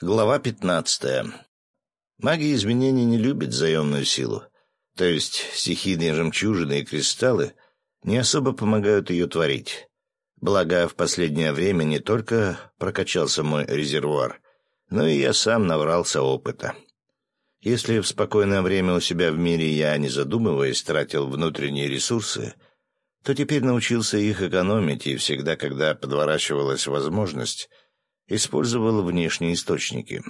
Глава пятнадцатая. Магия изменений не любит заемную силу, то есть стихийные жемчужины и кристаллы не особо помогают ее творить. Благо, в последнее время не только прокачался мой резервуар, но и я сам набрался опыта. Если в спокойное время у себя в мире я, не задумываясь, тратил внутренние ресурсы, то теперь научился их экономить и всегда, когда подворачивалась возможность, использовал внешние источники.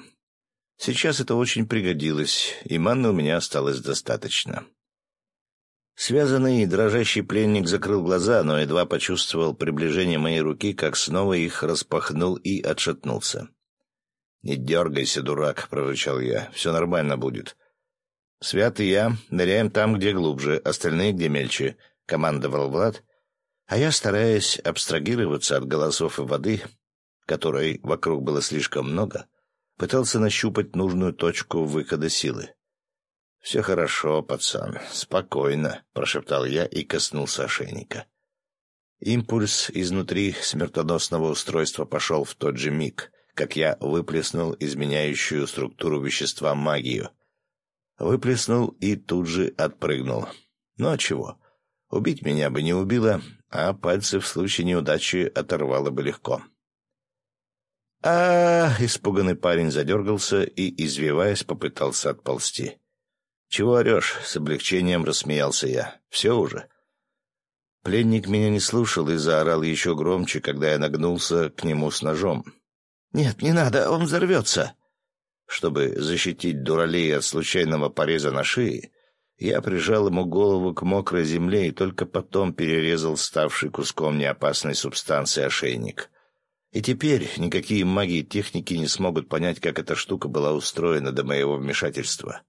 Сейчас это очень пригодилось, и манны у меня осталось достаточно. Связанный и дрожащий пленник закрыл глаза, но едва почувствовал приближение моей руки, как снова их распахнул и отшатнулся. «Не дергайся, дурак», — прорычал я. «Все нормально будет». «Свят и я ныряем там, где глубже, остальные где мельче», — командовал Влад, а я, стараясь абстрагироваться от голосов и воды, которой вокруг было слишком много, пытался нащупать нужную точку выхода силы. «Все хорошо, пацан, спокойно», — прошептал я и коснулся ошейника. Импульс изнутри смертоносного устройства пошел в тот же миг, как я выплеснул изменяющую структуру вещества магию. Выплеснул и тут же отпрыгнул. Ну а чего? Убить меня бы не убило, а пальцы в случае неудачи оторвало бы легко а, испуганный парень задергался и, извиваясь, попытался отползти. «Чего орешь?» — с облегчением рассмеялся я. «Все уже». Пленник меня не слушал и заорал еще громче, когда я нагнулся к нему с ножом. «Нет, не надо, он взорвется!» Чтобы защитить дуралей от случайного пореза на шее, я прижал ему голову к мокрой земле и только потом перерезал ставший куском неопасной субстанции ошейник — и теперь никакие маги и техники не смогут понять, как эта штука была устроена до моего вмешательства.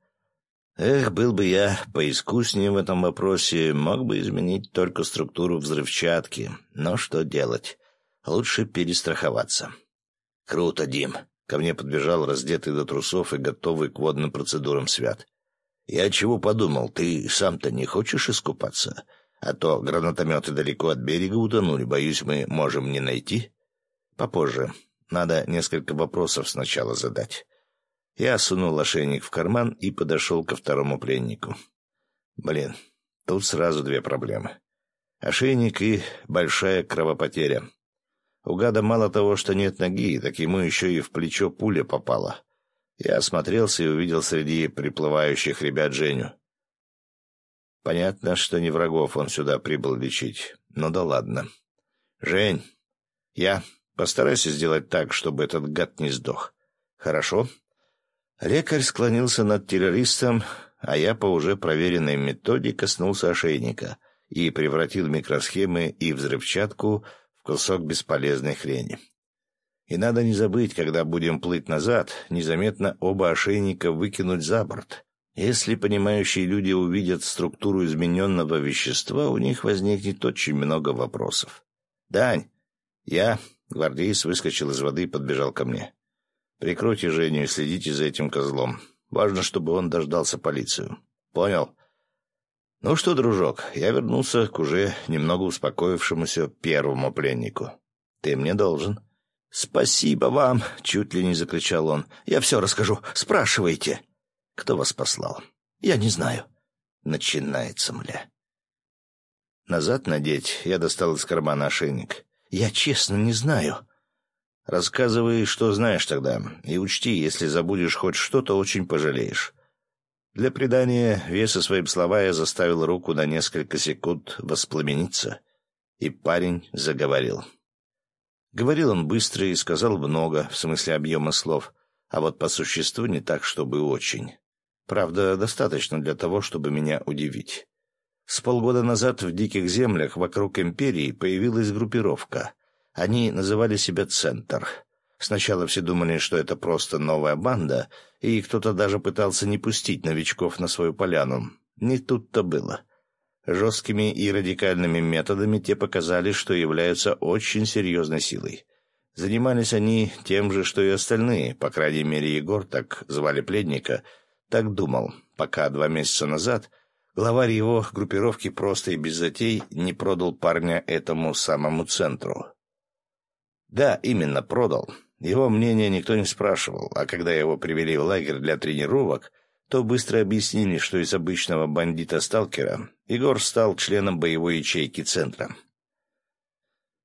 Эх, был бы я поискуснее в этом вопросе, мог бы изменить только структуру взрывчатки. Но что делать? Лучше перестраховаться. Круто, Дим. Ко мне подбежал раздетый до трусов и готовый к водным процедурам свят. Я чего подумал, ты сам-то не хочешь искупаться? А то гранатометы далеко от берега утонули, боюсь, мы можем не найти. Попозже. Надо несколько вопросов сначала задать. Я сунул ошейник в карман и подошел ко второму пленнику. Блин, тут сразу две проблемы. Ошейник и большая кровопотеря. У гада мало того, что нет ноги, так ему еще и в плечо пуля попала. Я осмотрелся и увидел среди приплывающих ребят Женю. Понятно, что не врагов он сюда прибыл лечить. Ну да ладно. «Жень, я Постарайся сделать так, чтобы этот гад не сдох. Хорошо?» Лекарь склонился над террористом, а я по уже проверенной методе коснулся ошейника и превратил микросхемы и взрывчатку в кусок бесполезной хрени. И надо не забыть, когда будем плыть назад, незаметно оба ошейника выкинуть за борт. Если понимающие люди увидят структуру измененного вещества, у них возникнет очень много вопросов. «Дань, я Гвардеец выскочил из воды и подбежал ко мне. «Прикройте Женю и следите за этим козлом. Важно, чтобы он дождался полицию». «Понял». «Ну что, дружок, я вернулся к уже немного успокоившемуся первому пленнику. Ты мне должен». «Спасибо вам!» — чуть ли не закричал он. «Я все расскажу. Спрашивайте». «Кто вас послал?» «Я не знаю». Начинается, мля. Назад надеть я достал из кармана ошейник. Я честно не знаю. Рассказывай, что знаешь тогда, и учти, если забудешь хоть что-то, очень пожалеешь. Для придания веса своим слова я заставил руку на несколько секунд воспламениться, и парень заговорил. Говорил он быстро и сказал много, в смысле объема слов, а вот по существу не так, чтобы очень. Правда, достаточно для того, чтобы меня удивить. С полгода назад в диких землях вокруг империи появилась группировка. Они называли себя «Центр». Сначала все думали, что это просто новая банда, и кто-то даже пытался не пустить новичков на свою поляну. Не тут-то было. Жесткими и радикальными методами те показали, что являются очень серьезной силой. Занимались они тем же, что и остальные, по крайней мере, Егор, так звали пледника, так думал, пока два месяца назад Главарь его группировки просто и без затей не продал парня этому самому центру. Да, именно продал. Его мнение никто не спрашивал, а когда его привели в лагерь для тренировок, то быстро объяснили, что из обычного бандита-сталкера Егор стал членом боевой ячейки центра.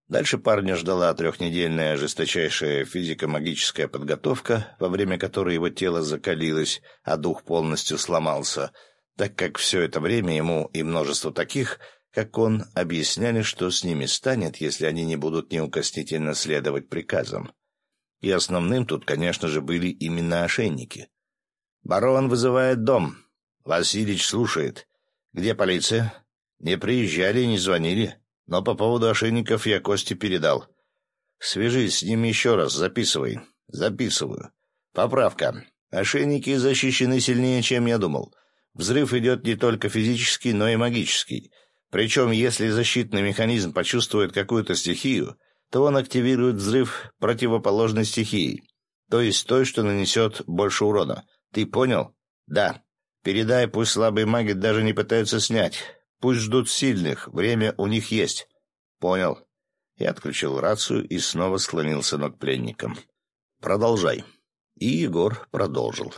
Дальше парня ждала трехнедельная жесточайшая физико-магическая подготовка, во время которой его тело закалилось, а дух полностью сломался, так как все это время ему и множество таких, как он, объясняли, что с ними станет, если они не будут неукоснительно следовать приказам. И основным тут, конечно же, были именно ошейники. «Барон вызывает дом. Василич слушает. Где полиция? Не приезжали, не звонили». Но по поводу ошейников я Косте передал. Свяжись с ним еще раз, записывай. Записываю. Поправка. Ошейники защищены сильнее, чем я думал. Взрыв идет не только физический, но и магический. Причем, если защитный механизм почувствует какую-то стихию, то он активирует взрыв противоположной стихии, то есть той, что нанесет больше урона. Ты понял? Да. Передай, пусть слабые маги даже не пытаются снять. Пусть ждут сильных, время у них есть. Понял. Я отключил рацию и снова склонился над пленником. Продолжай. И Егор продолжил.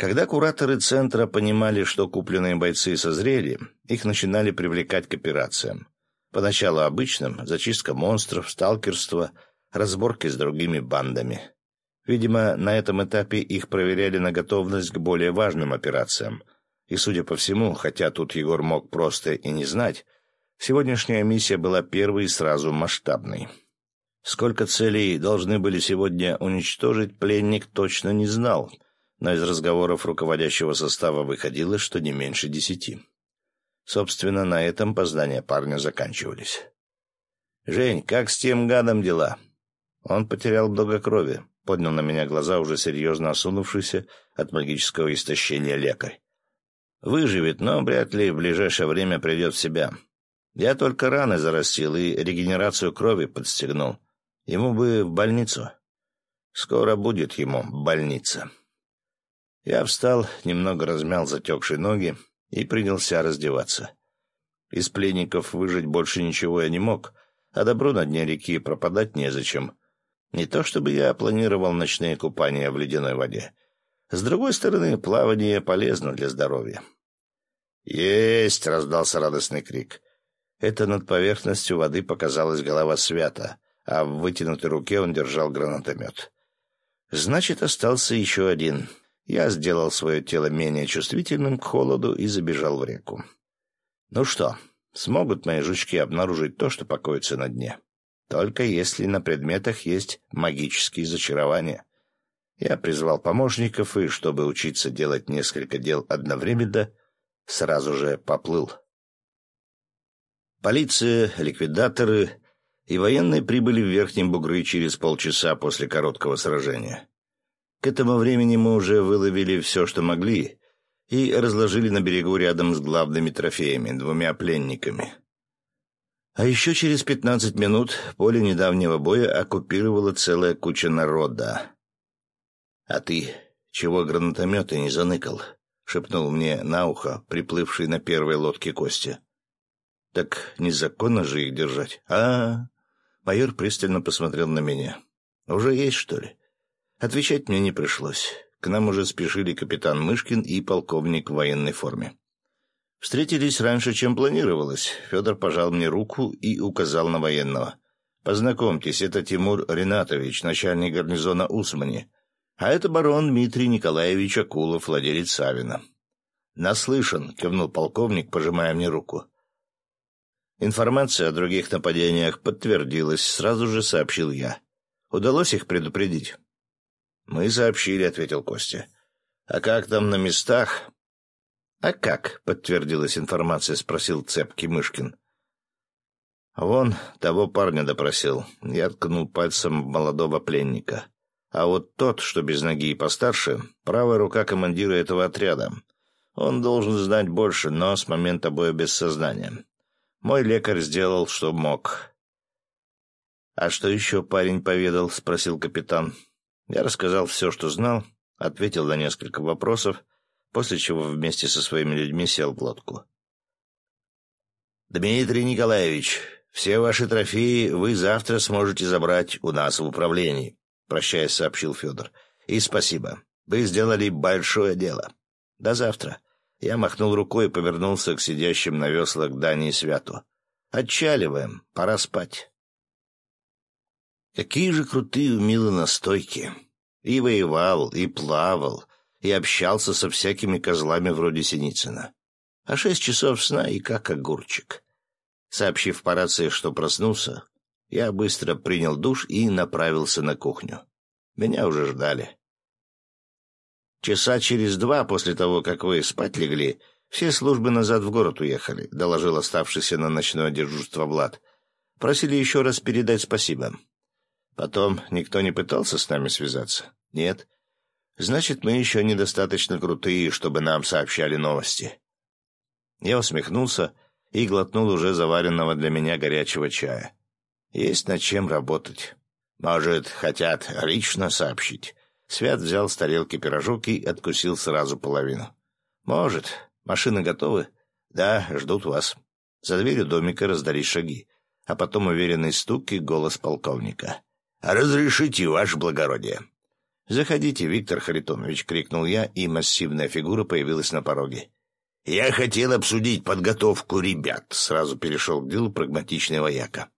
Когда кураторы центра понимали, что купленные бойцы созрели, их начинали привлекать к операциям. Поначалу обычным — зачистка монстров, сталкерство, разборки с другими бандами. Видимо, на этом этапе их проверяли на готовность к более важным операциям — и, судя по всему, хотя тут Егор мог просто и не знать, сегодняшняя миссия была первой и сразу масштабной. Сколько целей должны были сегодня уничтожить, пленник точно не знал, но из разговоров руководящего состава выходило, что не меньше десяти. Собственно, на этом познания парня заканчивались. «Жень, как с тем гадом дела?» Он потерял много крови, поднял на меня глаза уже серьезно осунувшийся от магического истощения лекарь. Выживет, но вряд ли в ближайшее время придет в себя. Я только раны зарастил и регенерацию крови подстегнул. Ему бы в больницу. Скоро будет ему больница. Я встал, немного размял затекшие ноги и принялся раздеваться. Из пленников выжить больше ничего я не мог, а добру на дне реки пропадать незачем. Не то чтобы я планировал ночные купания в ледяной воде. С другой стороны, плавание полезно для здоровья. «Есть!» — раздался радостный крик. Это над поверхностью воды показалась голова свята, а в вытянутой руке он держал гранатомет. Значит, остался еще один. Я сделал свое тело менее чувствительным к холоду и забежал в реку. Ну что, смогут мои жучки обнаружить то, что покоится на дне? Только если на предметах есть магические зачарования. Я призвал помощников, и, чтобы учиться делать несколько дел одновременно, сразу же поплыл. Полиция, ликвидаторы и военные прибыли в Верхнем Бугры через полчаса после короткого сражения. К этому времени мы уже выловили все, что могли, и разложили на берегу рядом с главными трофеями, двумя пленниками. А еще через пятнадцать минут поле недавнего боя оккупировала целая куча народа. «А ты чего гранатометы не заныкал?» — шепнул мне на ухо приплывший на первой лодке Костя. «Так незаконно же их держать?» а, Майор пристально посмотрел на меня. «Уже есть, что ли?» Отвечать мне не пришлось. К нам уже спешили капитан Мышкин и полковник в военной форме. Встретились раньше, чем планировалось. Федор пожал мне руку и указал на военного. «Познакомьтесь, это Тимур Ринатович, начальник гарнизона Усмани. А это барон Дмитрий Николаевич Акулов, владелец Савина. «Наслышан», — кивнул полковник, пожимая мне руку. Информация о других нападениях подтвердилась, сразу же сообщил я. Удалось их предупредить? «Мы сообщили», — ответил Костя. «А как там на местах?» «А как?» — подтвердилась информация, — спросил цепкий Мышкин. «Вон того парня допросил». Я ткнул пальцем молодого пленника. А вот тот, что без ноги и постарше, правая рука командира этого отряда. Он должен знать больше, но с момента боя без сознания. Мой лекарь сделал, что мог. «А что еще парень поведал?» — спросил капитан. Я рассказал все, что знал, ответил на несколько вопросов, после чего вместе со своими людьми сел в лодку. «Дмитрий Николаевич, все ваши трофеи вы завтра сможете забрать у нас в управлении. прощаясь, сообщил Федор. «И спасибо. Вы сделали большое дело. До завтра». Я махнул рукой и повернулся к сидящим на веслах Дани и Святу. «Отчаливаем. Пора спать». Какие же крутые у Милы настойки. И воевал, и плавал, и общался со всякими козлами вроде Синицына. А шесть часов сна и как огурчик. Сообщив по рации, что проснулся, я быстро принял душ и направился на кухню. Меня уже ждали. Часа через два после того, как вы спать легли, все службы назад в город уехали, — доложил оставшийся на ночное дежурство Влад. Просили еще раз передать спасибо. Потом никто не пытался с нами связаться? Нет. Значит, мы еще недостаточно крутые, чтобы нам сообщали новости. Я усмехнулся и глотнул уже заваренного для меня горячего чая. Есть над чем работать. Может, хотят лично сообщить. Свят взял с тарелки пирожок и откусил сразу половину. «Может. Машины готовы?» «Да, ждут вас». За дверью домика раздались шаги, а потом уверенный стук и голос полковника. «Разрешите, ваше благородие». «Заходите, Виктор Харитонович», — крикнул я, и массивная фигура появилась на пороге. «Я хотел обсудить подготовку ребят», — сразу перешел к делу прагматичный вояка.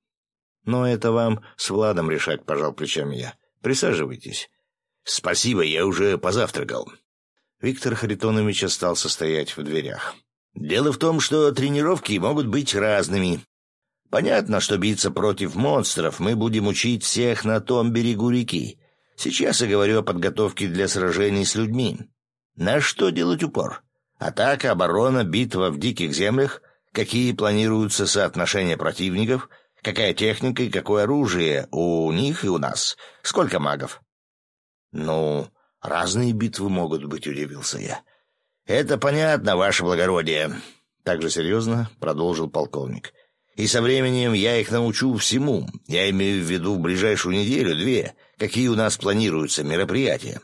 «Но это вам с Владом решать», — пожал плечами я. «Присаживайтесь. «Спасибо, я уже позавтракал». Виктор Харитонович остался стоять в дверях. «Дело в том, что тренировки могут быть разными. Понятно, что биться против монстров мы будем учить всех на том берегу реки. Сейчас я говорю о подготовке для сражений с людьми. На что делать упор? Атака, оборона, битва в диких землях? Какие планируются соотношения противников? Какая техника и какое оружие у них и у нас? Сколько магов? «Ну, разные битвы могут быть», — удивился я. «Это понятно, ваше благородие», — также серьезно продолжил полковник. «И со временем я их научу всему. Я имею в виду в ближайшую неделю-две, какие у нас планируются мероприятия».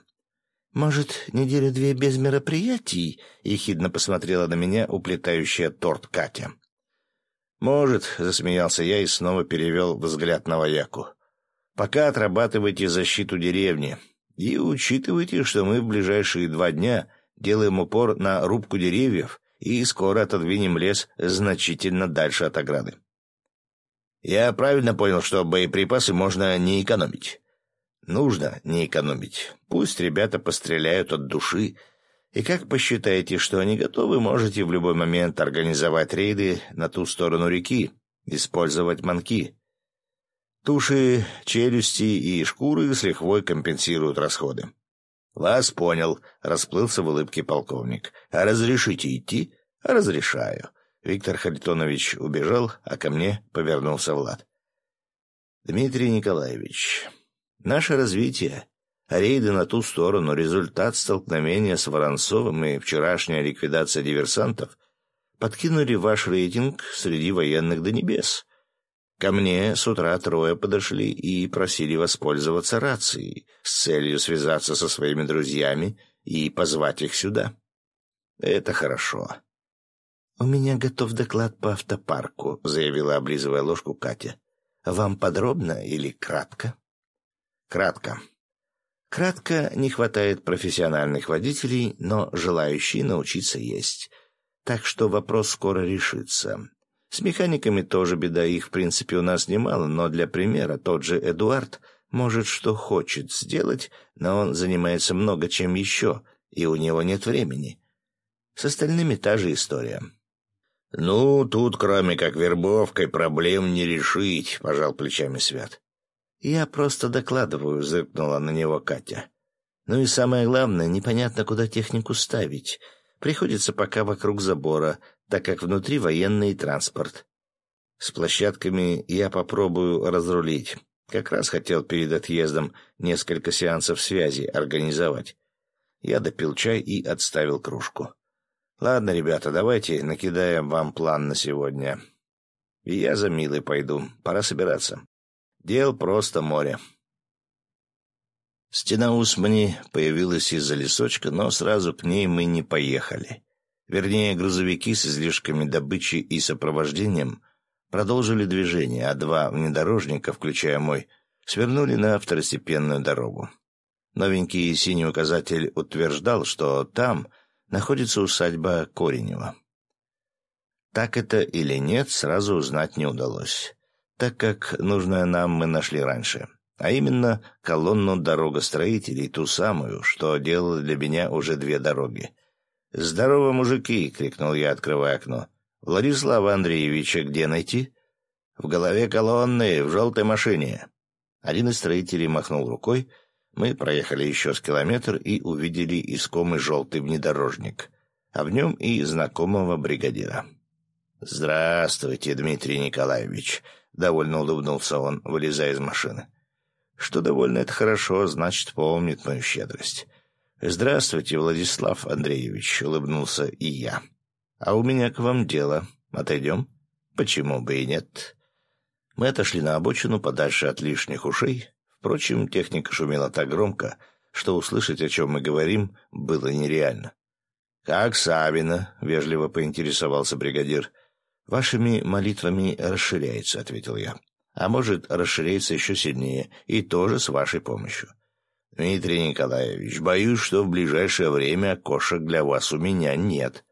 «Может, неделю-две без мероприятий?» — ехидно посмотрела на меня уплетающая торт Катя. «Может», — засмеялся я и снова перевел взгляд на вояку. «Пока отрабатывайте защиту деревни. И учитывайте, что мы в ближайшие два дня делаем упор на рубку деревьев и скоро отодвинем лес значительно дальше от ограды. Я правильно понял, что боеприпасы можно не экономить? Нужно не экономить. Пусть ребята постреляют от души. И как посчитаете, что они готовы, можете в любой момент организовать рейды на ту сторону реки, использовать манки. Туши, челюсти и шкуры с лихвой компенсируют расходы. «Вас понял», — расплылся в улыбке полковник. «А разрешите идти?» «Разрешаю». Виктор Харитонович убежал, а ко мне повернулся Влад. «Дмитрий Николаевич, наше развитие, рейды на ту сторону, результат столкновения с Воронцовым и вчерашняя ликвидация диверсантов подкинули ваш рейтинг среди военных до небес. Ко мне с утра трое подошли и просили воспользоваться рацией с целью связаться со своими друзьями и позвать их сюда. Это хорошо. «У меня готов доклад по автопарку», — заявила, облизывая ложку Катя. «Вам подробно или кратко?» «Кратко. Кратко не хватает профессиональных водителей, но желающие научиться есть. Так что вопрос скоро решится. С механиками тоже беда, их, в принципе, у нас немало, но для примера тот же Эдуард может что хочет сделать, но он занимается много чем еще, и у него нет времени. С остальными та же история. «Ну, тут, кроме как вербовкой, проблем не решить», — пожал плечами Свят. «Я просто докладываю», — зыркнула на него Катя. «Ну и самое главное, непонятно, куда технику ставить. Приходится пока вокруг забора, так как внутри военный транспорт. С площадками я попробую разрулить. Как раз хотел перед отъездом несколько сеансов связи организовать. Я допил чай и отставил кружку. Ладно, ребята, давайте накидаем вам план на сегодня. И я за Милой пойду. Пора собираться. Дел просто море. Стена Усмани появилась из-за лесочка, но сразу к ней мы не поехали. Вернее, грузовики с излишками добычи и сопровождением продолжили движение, а два внедорожника, включая мой, Свернули на второстепенную дорогу. Новенький синий указатель утверждал, что там находится усадьба Коренева. Так это или нет, сразу узнать не удалось, так как нужное нам мы нашли раньше, а именно колонну дорогостроителей, ту самую, что делала для меня уже две дороги. «Здорово, мужики!» — крикнул я, открывая окно. «Владислава Андреевича где найти?» «В голове колонны, в желтой машине». Один из строителей махнул рукой, мы проехали еще с километр и увидели искомый желтый внедорожник, а в нем и знакомого бригадира. «Здравствуйте, Дмитрий Николаевич», — довольно улыбнулся он, вылезая из машины. «Что довольно это хорошо, значит, помнит мою щедрость». «Здравствуйте, Владислав Андреевич», — улыбнулся и я. «А у меня к вам дело. Отойдем?» «Почему бы и нет?» Мы отошли на обочину подальше от лишних ушей, Впрочем, техника шумела так громко, что услышать, о чем мы говорим, было нереально. «Как Сабина?» — вежливо поинтересовался бригадир. «Вашими молитвами расширяется», — ответил я. «А может, расширяется еще сильнее, и тоже с вашей помощью». «Дмитрий Николаевич, боюсь, что в ближайшее время кошек для вас у меня нет».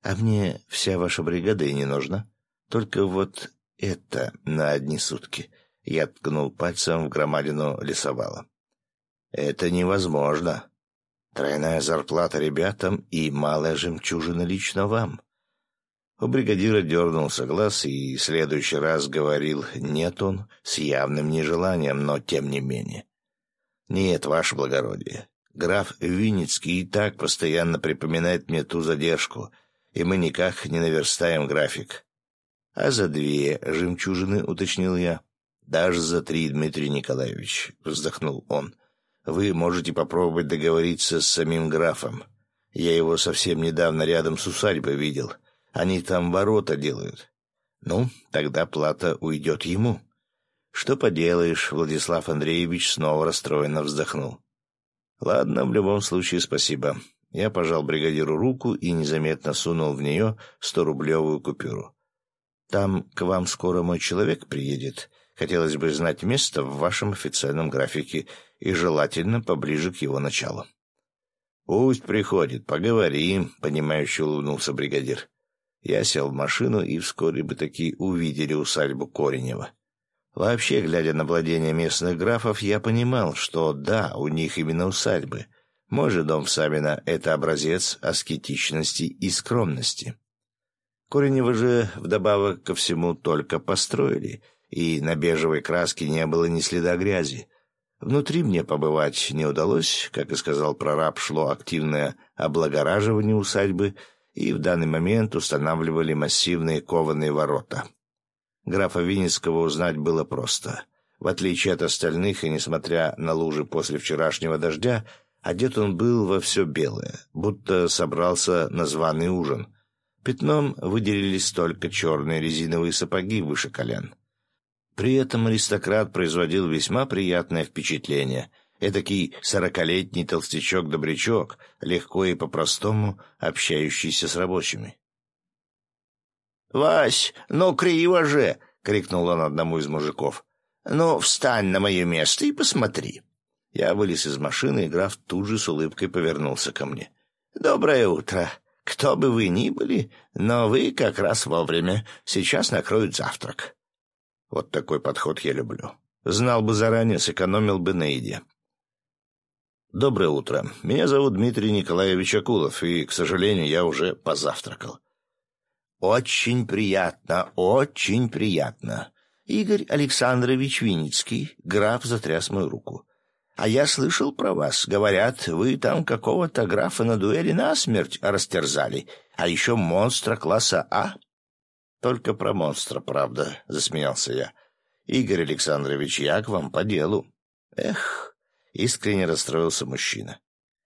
«А мне вся ваша бригада и не нужна. Только вот это на одни сутки». Я ткнул пальцем в громадину лесовала. «Это невозможно. Тройная зарплата ребятам и малая жемчужина лично вам». У бригадира дернулся глаз, и в следующий раз говорил «нет» он с явным нежеланием, но тем не менее. «Нет, ваше благородие, граф Винницкий и так постоянно припоминает мне ту задержку, и мы никак не наверстаем график». «А за две жемчужины», — уточнил я. «Даже за три, Дмитрий Николаевич», — вздохнул он. «Вы можете попробовать договориться с самим графом. Я его совсем недавно рядом с усадьбой видел. Они там ворота делают. Ну, тогда плата уйдет ему». «Что поделаешь», — Владислав Андреевич снова расстроенно вздохнул. «Ладно, в любом случае спасибо». Я пожал бригадиру руку и незаметно сунул в нее сто-рублевую купюру. «Там к вам скоро мой человек приедет. Хотелось бы знать место в вашем официальном графике и желательно поближе к его началу. «Пусть приходит, поговорим», — понимающе улыбнулся бригадир. Я сел в машину, и вскоре бы таки увидели усадьбу Коренева. Вообще, глядя на владения местных графов, я понимал, что да, у них именно усадьбы. Может, дом Сабина — это образец аскетичности и скромности. Коренева же, вдобавок ко всему, только построили — и на бежевой краске не было ни следа грязи. Внутри мне побывать не удалось, как и сказал прораб, шло активное облагораживание усадьбы, и в данный момент устанавливали массивные кованые ворота. Графа Винницкого узнать было просто. В отличие от остальных, и несмотря на лужи после вчерашнего дождя, одет он был во все белое, будто собрался на званый ужин. Пятном выделились только черные резиновые сапоги выше колен. При этом аристократ производил весьма приятное впечатление. Эдакий сорокалетний толстячок-добрячок, легко и по-простому общающийся с рабочими. «Вась, ну криво же!» — крикнул он одному из мужиков. «Ну, встань на мое место и посмотри». Я вылез из машины, и граф тут же с улыбкой повернулся ко мне. «Доброе утро. Кто бы вы ни были, но вы как раз вовремя. Сейчас накроют завтрак». Вот такой подход я люблю. Знал бы заранее, сэкономил бы на еде. Доброе утро. Меня зовут Дмитрий Николаевич Акулов, и, к сожалению, я уже позавтракал. Очень приятно, очень приятно. Игорь Александрович Винницкий, граф затряс мою руку. А я слышал про вас. Говорят, вы там какого-то графа на дуэли насмерть растерзали, а еще монстра класса А. Только про монстра, правда, — засмеялся я. Игорь Александрович, я к вам по делу. Эх, искренне расстроился мужчина.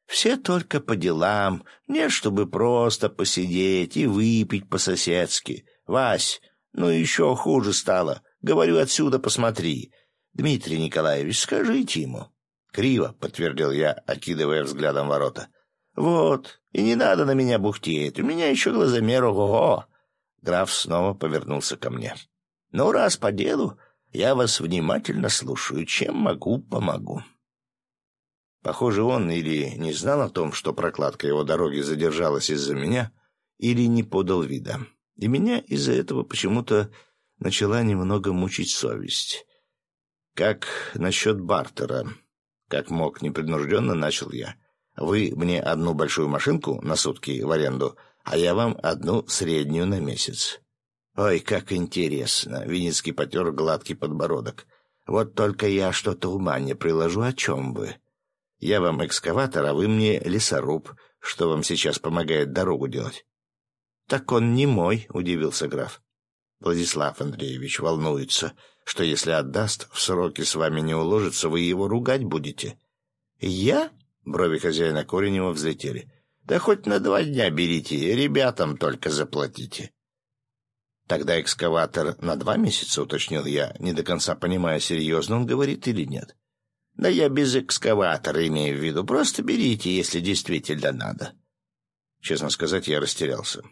Все только по делам, не чтобы просто посидеть и выпить по-соседски. Вась, ну еще хуже стало. Говорю, отсюда посмотри. Дмитрий Николаевич, скажите ему. Криво, — подтвердил я, окидывая взглядом ворота. Вот, и не надо на меня бухтеть, у меня еще глазомер ого-го. Граф снова повернулся ко мне. «Ну, раз по делу, Я вас внимательно слушаю. Чем могу, помогу». Похоже, он или не знал о том, что прокладка его дороги задержалась из-за меня, или не подал вида. И меня из-за этого почему-то начала немного мучить совесть. «Как насчет бартера?» Как мог непринужденно начал я. «Вы мне одну большую машинку на сутки в аренду, а я вам одну среднюю на месяц». «Ой, как интересно!» — Винницкий потер гладкий подбородок. «Вот только я что-то ума не приложу, о чем вы. Я вам экскаватор, а вы мне лесоруб, что вам сейчас помогает дорогу делать». «Так он не мой», — удивился граф. Владислав Андреевич волнуется, что если отдаст, в сроки с вами не уложится, вы его ругать будете. «Я?» — брови хозяина Коренева взлетели. «Да хоть на два дня берите, ребятам только заплатите». «Тогда экскаватор на два месяца», — уточнил я, не до конца понимая, серьезно он говорит или нет. «Да я без экскаватора имею в виду. Просто берите, если действительно надо». Честно сказать, я растерялся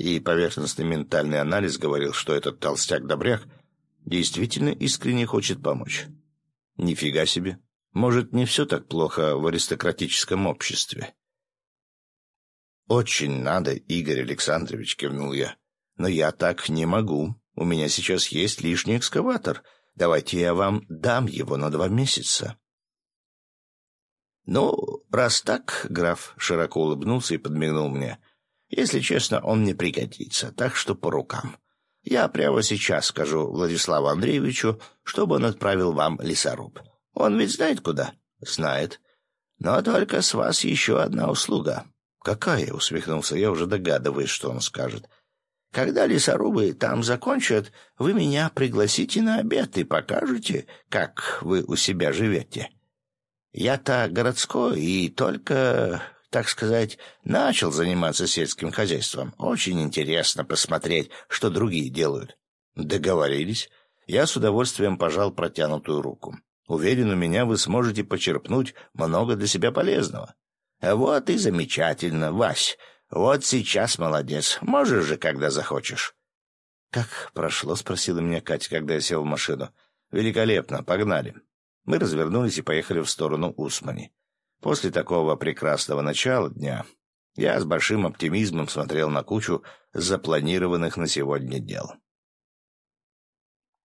и поверхностный ментальный анализ говорил, что этот толстяк-добряк действительно искренне хочет помочь. Нифига себе. Может, не все так плохо в аристократическом обществе. «Очень надо, Игорь Александрович», — кивнул я. «Но я так не могу. У меня сейчас есть лишний экскаватор. Давайте я вам дам его на два месяца». «Ну, раз так», — граф широко улыбнулся и подмигнул мне, — если честно, он не пригодится, так что по рукам. Я прямо сейчас скажу Владиславу Андреевичу, чтобы он отправил вам лесоруб. Он ведь знает куда? Знает. Но только с вас еще одна услуга. Какая? Усмехнулся я, уже догадываясь, что он скажет. Когда лесорубы там закончат, вы меня пригласите на обед и покажете, как вы у себя живете. Я-то городской и только так сказать, начал заниматься сельским хозяйством. Очень интересно посмотреть, что другие делают. Договорились. Я с удовольствием пожал протянутую руку. Уверен, у меня вы сможете почерпнуть много для себя полезного. Вот и замечательно, Вась. Вот сейчас молодец. Можешь же, когда захочешь. Как прошло, спросила меня Катя, когда я сел в машину. Великолепно, погнали. Мы развернулись и поехали в сторону Усмани. После такого прекрасного начала дня я с большим оптимизмом смотрел на кучу запланированных на сегодня дел.